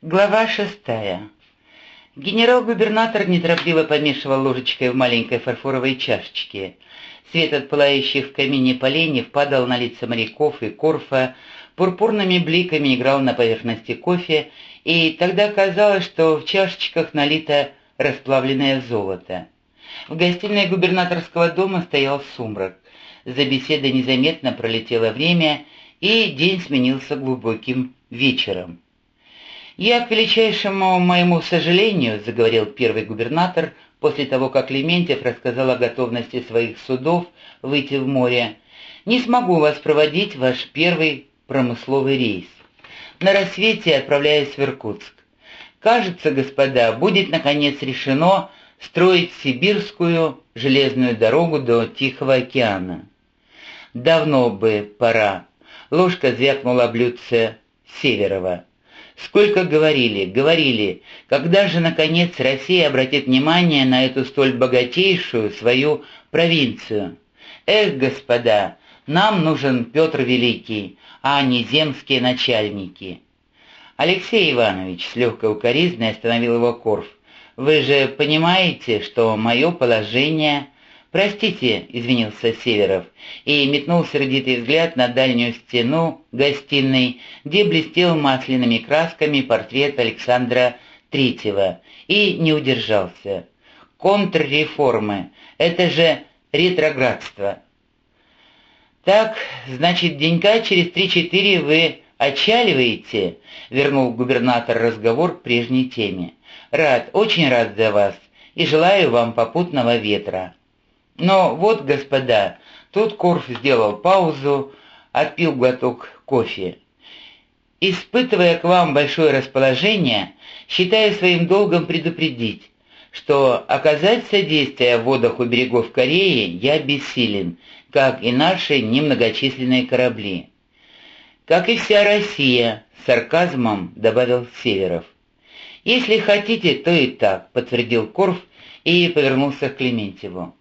Глава шестая. Генерал-губернатор неторопливо помешивал ложечкой в маленькой фарфоровой чашечке. Свет от пылающих в камине поленьев падал на лица моряков и Корфа, пурпурными бликами играл на поверхности кофе, и тогда казалось, что в чашечках налито расплавленное золото. В гостиной губернаторского дома стоял сумрак. За беседой незаметно пролетело время, и день сменился глубоким вечером. «Я, к величайшему моему сожалению», — заговорил первый губернатор, после того, как Лементьев рассказал о готовности своих судов выйти в море, «не смогу вас проводить ваш первый промысловый рейс. На рассвете отправляюсь в Иркутск. Кажется, господа, будет наконец решено строить сибирскую железную дорогу до Тихого океана. Давно бы пора. Ложка звякнула блюдце Северова. Сколько говорили, говорили, когда же, наконец, Россия обратит внимание на эту столь богатейшую свою провинцию? Эх, господа, нам нужен Петр Великий, а не земские начальники. Алексей Иванович с легкой укоризной остановил его Корф. Вы же понимаете, что мое положение «Простите», — извинился Северов, и метнул сердитый взгляд на дальнюю стену гостиной, где блестел масляными красками портрет Александра Третьего, и не удержался. «Контрреформы — это же ретроградство». «Так, значит, денька через три-четыре вы отчаливаете?» — вернул губернатор разговор к прежней теме. «Рад, очень рад за вас, и желаю вам попутного ветра». Но вот, господа, тут Корф сделал паузу, отпил глоток кофе. Испытывая к вам большое расположение, считаю своим долгом предупредить, что оказать содействие в водах у берегов Кореи я бессилен, как и наши немногочисленные корабли. Как и вся Россия, сарказмом добавил Северов. «Если хотите, то и так», — подтвердил Корф и повернулся к Клементьеву.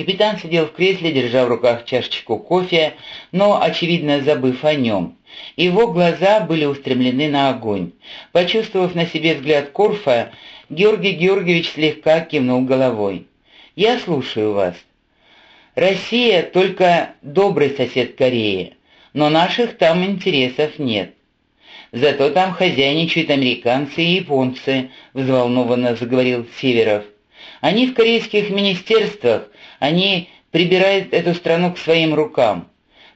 Капитан сидел в кресле, держа в руках чашечку кофе, но, очевидно, забыв о нем. Его глаза были устремлены на огонь. Почувствовав на себе взгляд Корфа, Георгий Георгиевич слегка кивнул головой. «Я слушаю вас. Россия только добрый сосед Кореи, но наших там интересов нет. Зато там хозяйничают американцы и японцы», — взволнованно заговорил Северов. «Они в корейских министерствах они прибирают эту страну к своим рукам.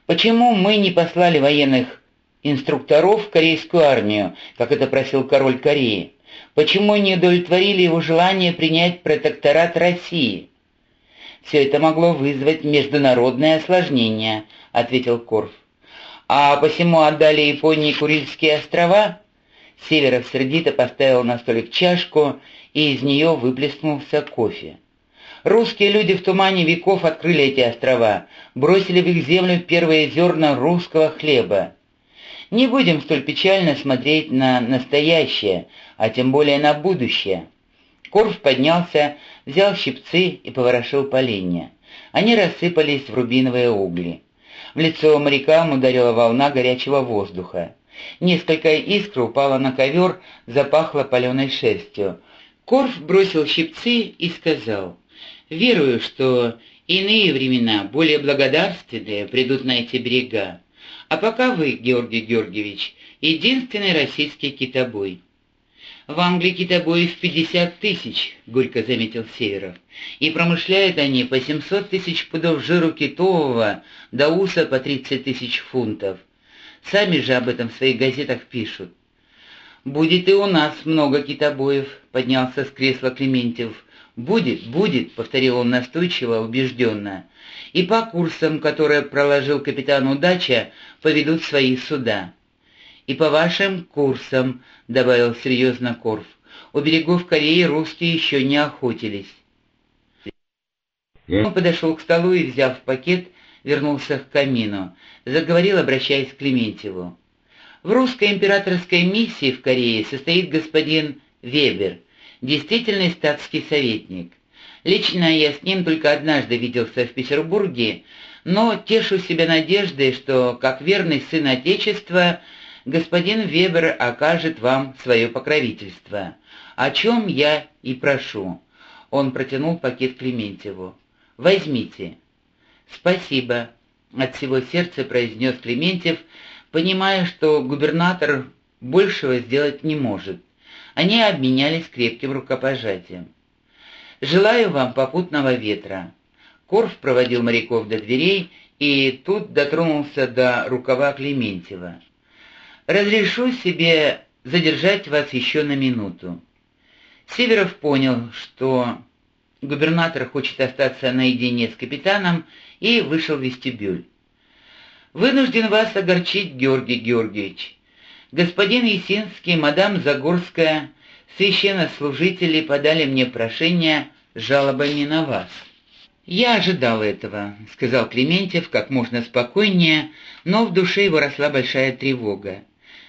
Почему мы не послали военных инструкторов в корейскую армию, как это просил король Кореи? Почему не удовлетворили его желание принять протекторат России? «Все это могло вызвать международное осложнение», — ответил Корф. «А посему отдали Японии Курильские острова?» Северов сердито поставил на столик чашку, и из нее выплеснулся кофе. Русские люди в тумане веков открыли эти острова, бросили в их землю первые зерна русского хлеба. Не будем столь печально смотреть на настоящее, а тем более на будущее. Корф поднялся, взял щипцы и поворошил поленья. Они рассыпались в рубиновые угли. В лицо морякам ударила волна горячего воздуха. Несколько искр упало на ковер, запахло паленой шерстью. Корф бросил щипцы и сказал, Верую, что иные времена, более благодарственные, придут на эти берега. А пока вы, Георгий Георгиевич, единственный российский китобой. В Англии китобоев 50 тысяч, горько заметил Северов, и промышляют они по 700 тысяч пудов жиру китового, до уса по 30 тысяч фунтов. Сами же об этом в своих газетах пишут. «Будет и у нас много китобоев», — поднялся с кресла Клементьев. «Будет, будет», — повторил он настойчиво, убежденно. «И по курсам, которые проложил капитан Удача, поведут свои суда». «И по вашим курсам», — добавил серьезно Корф. «У берегов Кореи русские еще не охотились». Он подошел к столу и, взяв пакет, вернулся к камину. Заговорил, обращаясь к Клементьеву. «В русской императорской миссии в Корее состоит господин Вебер, действительный статский советник. Лично я с ним только однажды виделся в Петербурге, но тешу себя надеждой, что, как верный сын Отечества, господин Вебер окажет вам свое покровительство, о чем я и прошу». Он протянул пакет Клементьеву. «Возьмите». «Спасибо», — от всего сердца произнес Клементьев, понимая, что губернатор большего сделать не может. Они обменялись крепким рукопожатием. «Желаю вам попутного ветра». Корф проводил моряков до дверей и тут дотронулся до рукава Клементьева. «Разрешу себе задержать вас еще на минуту». Северов понял, что губернатор хочет остаться наедине с капитаном, и вышел в вестибюль. «Вынужден вас огорчить, Георгий Георгиевич. Господин Есинский, мадам Загорская, священнослужители подали мне прошение с жалобами на вас». «Я ожидал этого», — сказал Клементьев как можно спокойнее, но в душе его росла большая тревога.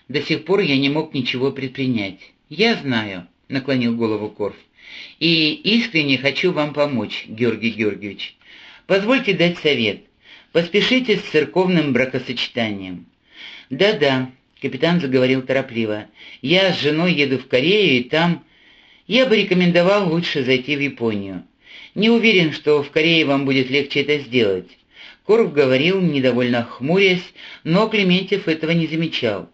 До сих пор я не мог ничего предпринять. «Я знаю», — наклонил голову Корф, — «и искренне хочу вам помочь, Георгий Георгиевич. Позвольте дать совет. Поспешите с церковным бракосочетанием». «Да-да», — капитан заговорил торопливо, — «я с женой еду в Корею, и там...» «Я бы рекомендовал лучше зайти в Японию. Не уверен, что в Корее вам будет легче это сделать». Корф говорил, недовольно хмурясь, но Клементьев этого не замечал.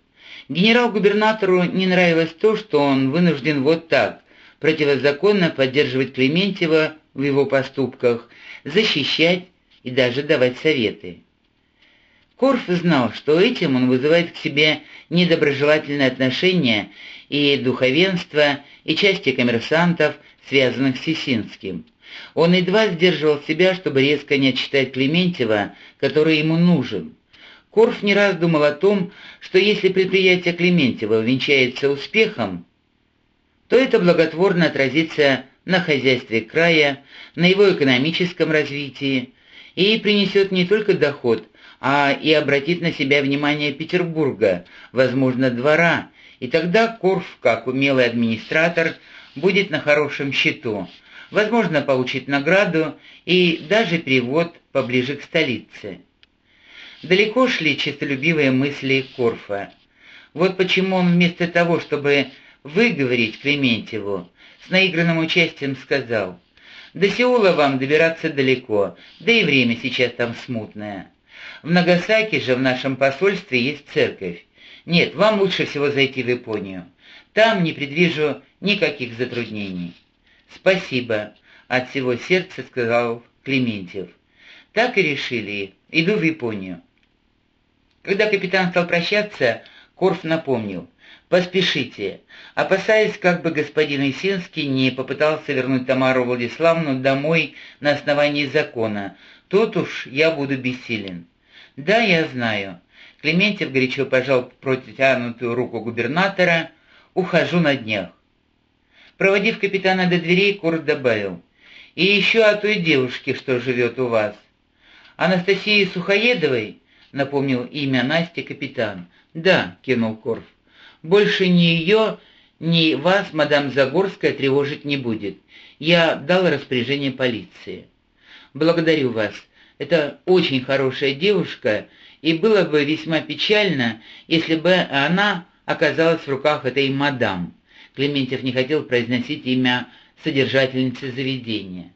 Генерал-губернатору не нравилось то, что он вынужден вот так, противозаконно поддерживать Клементьева в его поступках, защищать и даже давать советы. Корф знал, что этим он вызывает к себе недоброжелательное отношение и духовенства, и части коммерсантов, связанных с Сисинским. Он едва сдерживал себя, чтобы резко не отчитать Клементьева, который ему нужен. Корф не раз думал о том, что если предприятие Клементьева увенчается успехом, то это благотворно отразится на хозяйстве края, на его экономическом развитии и принесет не только доход, а и обратит на себя внимание Петербурга, возможно, двора, и тогда Корф, как умелый администратор, будет на хорошем счету, возможно, получит награду и даже перевод поближе к столице. Далеко шли честолюбивые мысли Корфа. Вот почему он вместо того, чтобы выговорить Клементьеву, с наигранным участием сказал, «До Сеула вам добираться далеко, да и время сейчас там смутное. В Нагасаки же в нашем посольстве есть церковь. Нет, вам лучше всего зайти в Японию. Там не предвижу никаких затруднений». «Спасибо», — от всего сердца сказал Клементьев. «Так и решили. Иду в Японию». Когда капитан стал прощаться, Корф напомнил. «Поспешите», опасаясь, как бы господин Исинский не попытался вернуть Тамару Владиславну домой на основании закона. Тут уж я буду бессилен. «Да, я знаю». Клементьев горячо пожал протянутую руку губернатора. «Ухожу на днях». Проводив капитана до дверей, Курт добавил. «И еще о той девушке, что живет у вас». «Анастасии Сухоедовой?» — напомнил имя Насти капитан. «Да», — кинул Корф. «Больше ни ее, ни вас, мадам Загорская, тревожить не будет. Я дал распоряжение полиции». «Благодарю вас. Это очень хорошая девушка, и было бы весьма печально, если бы она оказалась в руках этой мадам». Клементьев не хотел произносить имя содержательницы заведения.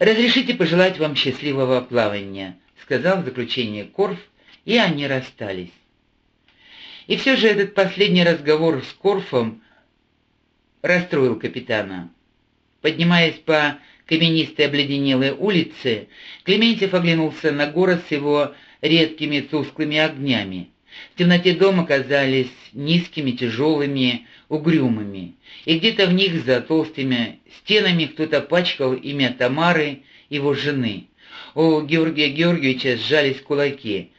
«Разрешите пожелать вам счастливого плавания», — сказал в заключение Корф, и они расстались. И все же этот последний разговор с Корфом расстроил капитана. Поднимаясь по каменистой обледенелой улице, Клементьев оглянулся на город с его редкими тусклыми огнями. В темноте дома казались низкими, тяжелыми, угрюмыми, и где-то в них за толстыми стенами кто-то пачкал имя Тамары, его жены. У Георгия Георгиевича сжались кулаки.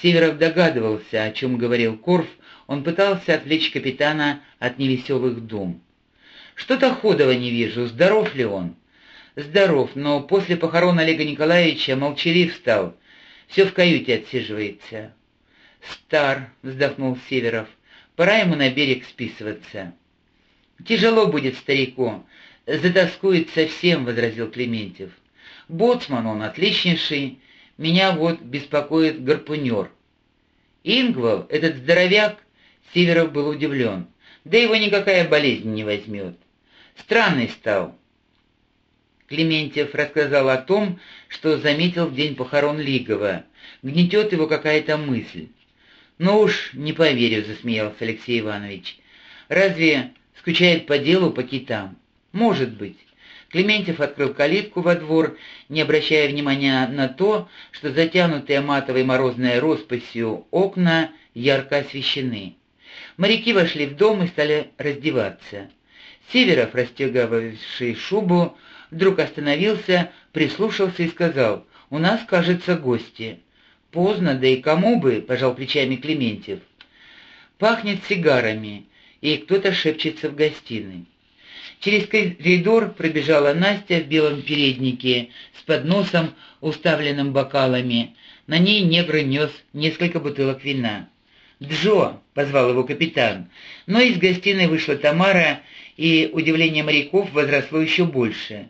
Северов догадывался, о чем говорил Корф, он пытался отвлечь капитана от невеселых дум. «Что-то Ходова не вижу, здоров ли он?» «Здоров, но после похорон Олега Николаевича молчалив стал, все в каюте отсиживается». «Стар», — вздохнул Северов, — «пора ему на берег списываться». «Тяжело будет старику, затаскует совсем», — возразил Клементьев. «Боцман он отличнейший, меня вот беспокоит гарпунер». Ингвал, этот здоровяк, Северов был удивлен. Да его никакая болезнь не возьмет. Странный стал. Клементьев рассказал о том, что заметил в день похорон Лигова. Гнетет его какая-то мысль. «Ну уж не поверю», — засмеялся Алексей Иванович. «Разве скучает по делу, по китам?» «Может быть». Клементьев открыл калитку во двор, не обращая внимания на то, что затянутые матовой морозной росписью окна ярко освещены. Моряки вошли в дом и стали раздеваться. Северов, расстегивавший шубу, вдруг остановился, прислушался и сказал, «У нас, кажется, гости». «Поздно, да и кому бы», — пожал плечами Клементьев. «Пахнет сигарами, и кто-то шепчется в гостиной». Через коридор пробежала Настя в белом переднике с подносом, уставленным бокалами. На ней негр нес несколько бутылок вина. «Джо!» — позвал его капитан. Но из гостиной вышла Тамара, и удивление моряков возросло еще больше.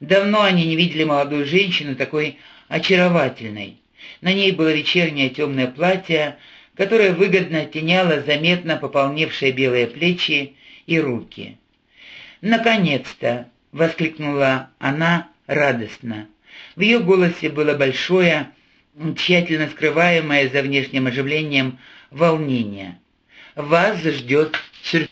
Давно они не видели молодую женщину такой очаровательной. На ней было вечернее темное платье, которое выгодно оттеняло заметно пополневшие белые плечи и руки. «Наконец-то!» — воскликнула она радостно. В ее голосе было большое, тщательно скрываемое за внешним оживлением волнение. «Вас ждет сюрприз».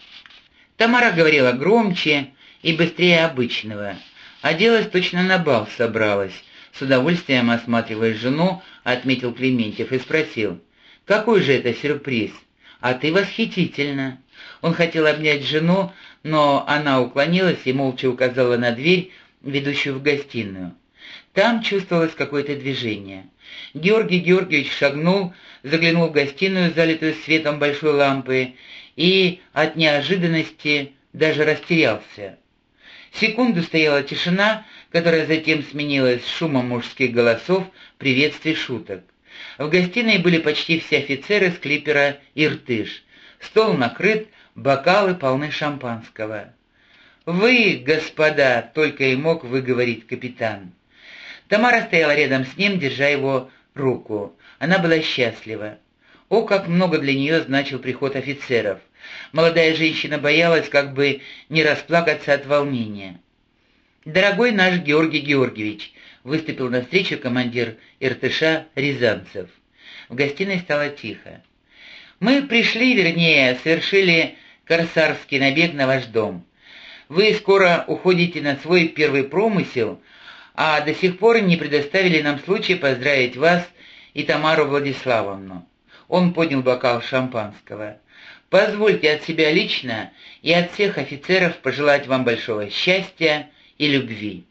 Тамара говорила громче и быстрее обычного. Оделась точно на бал собралась. С удовольствием осматривая жену, отметил Клементьев и спросил, «Какой же это сюрприз? А ты восхитительна». Он хотел обнять жену, но она уклонилась и молча указала на дверь, ведущую в гостиную. Там чувствовалось какое-то движение. Георгий Георгиевич шагнул, заглянул в гостиную, залитую светом большой лампы, и от неожиданности даже растерялся. Секунду стояла тишина, которая затем сменилась шумом мужских голосов, приветствий шуток. В гостиной были почти все офицеры с клипера «Иртыш». Стол накрыт, бокалы полны шампанского. «Вы, господа!» — только и мог выговорить капитан. Тамара стояла рядом с ним, держа его руку. Она была счастлива. О, как много для нее значил приход офицеров. Молодая женщина боялась, как бы не расплакаться от волнения. «Дорогой наш Георгий Георгиевич», — выступил навстречу командир Иртыша Рязанцев. В гостиной стало тихо. «Мы пришли, вернее, совершили корсарский набег на ваш дом. Вы скоро уходите на свой первый промысел, а до сих пор не предоставили нам случая поздравить вас и Тамару Владиславовну. Он поднял бокал шампанского. «Позвольте от себя лично и от всех офицеров пожелать вам большого счастья и любви».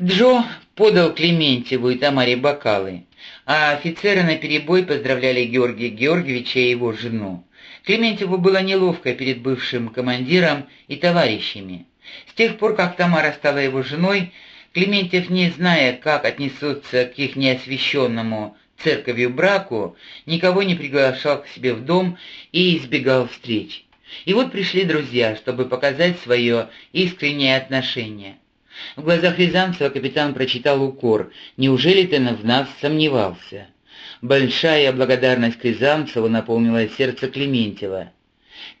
Джо подал Клементьеву и Тамаре бокалы, а офицеры наперебой поздравляли Георгия Георгиевича и его жену. Клементьеву было неловко перед бывшим командиром и товарищами. С тех пор, как Тамара стала его женой, Клементьев, не зная, как отнесутся к их неосвященному церковью браку, никого не приглашал к себе в дом и избегал встреч. И вот пришли друзья, чтобы показать свое искреннее отношение. В глазах Рязанцева капитан прочитал укор. «Неужели ты в нас сомневался?» Большая благодарность к Рязанцеву наполнила сердце Клементьева.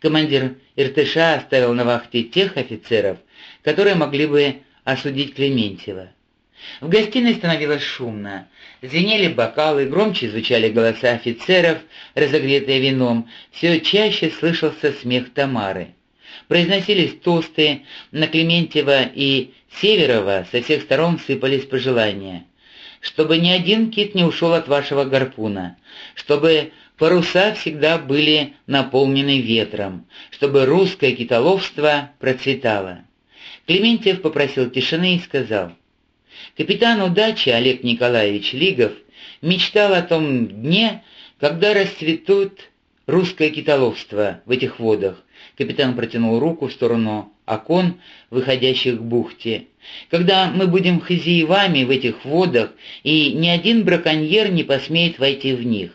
Командир Иртыша оставил на вахте тех офицеров, которые могли бы осудить Клементьева. В гостиной становилось шумно. Звенели бокалы, громче звучали голоса офицеров, разогретые вином, все чаще слышался смех Тамары. Произносились тосты, на Клементьева и Северова со всех сторон сыпались пожелания. Чтобы ни один кит не ушел от вашего гарпуна, чтобы паруса всегда были наполнены ветром, чтобы русское китоловство процветало. Клементьев попросил тишины и сказал, Капитан удачи Олег Николаевич Лигов мечтал о том дне, когда расцветут русское китоловство в этих водах. Капитан протянул руку в сторону окон, выходящих к бухте. Когда мы будем хозяевами в этих водах, и ни один браконьер не посмеет войти в них.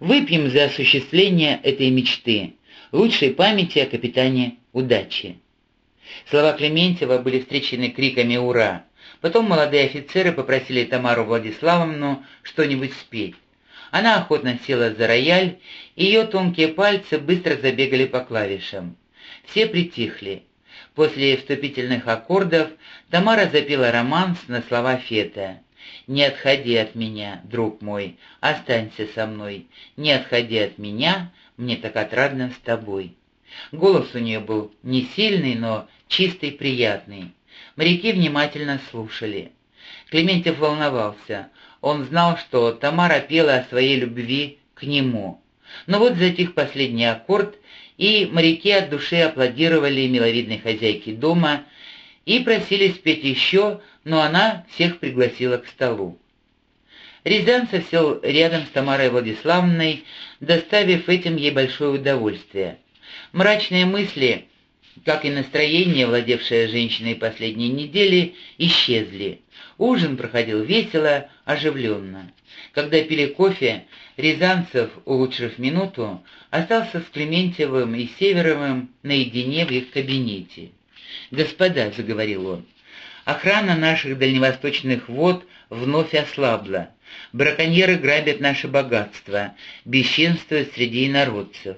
Выпьем за осуществление этой мечты, лучшей памяти о капитане удачи. Слова Клементьева были встречены криками «Ура!». Потом молодые офицеры попросили Тамару Владиславовну что-нибудь спеть. Она охотно села за рояль, и ее тонкие пальцы быстро забегали по клавишам. Все притихли. После вступительных аккордов Тамара запела романс на слова Фета. «Не отходи от меня, друг мой, останься со мной. Не отходи от меня, мне так отрадно с тобой». Голос у нее был не сильный, но чистый, приятный. Моряки внимательно слушали. Клементьев волновался. Он знал, что Тамара пела о своей любви к нему. Но вот затих последний аккорд, и моряки от души аплодировали миловидной хозяйке дома и просили спеть еще, но она всех пригласила к столу. Рязанцев сел рядом с Тамарой Владиславовной, доставив этим ей большое удовольствие. Мрачные мысли, как и настроение, владевшее женщиной последние недели, исчезли. Ужин проходил весело, оживленно. Когда пили кофе, Рязанцев, улучшив минуту, остался с Клементьевым и Северовым наедине в их кабинете. «Господа», — заговорил он, — «охрана наших дальневосточных вод вновь ослабла. Браконьеры грабят наше богатство, бесчинствуют среди инородцев.